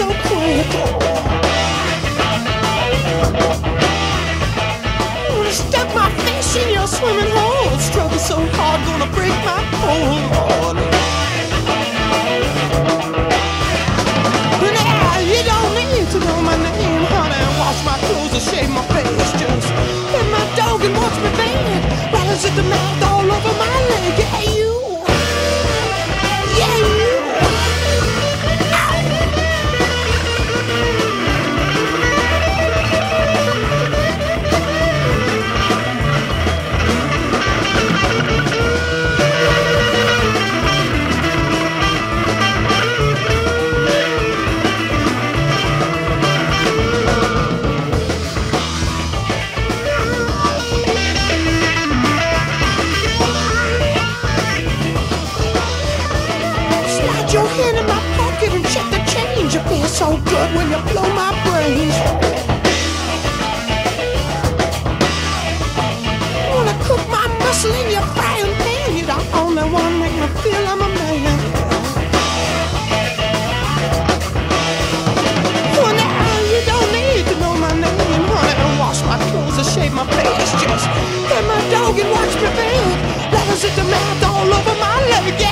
so quick. When I stuck my face in your swimming hole, struggle so hard, gonna break my. Lord. Now you don't need to know my name, honey. Wash my clothes and shave my face. Just hit my dog and watch me bang. Balance at the math all over my leg. Yeah, you. all over my leg.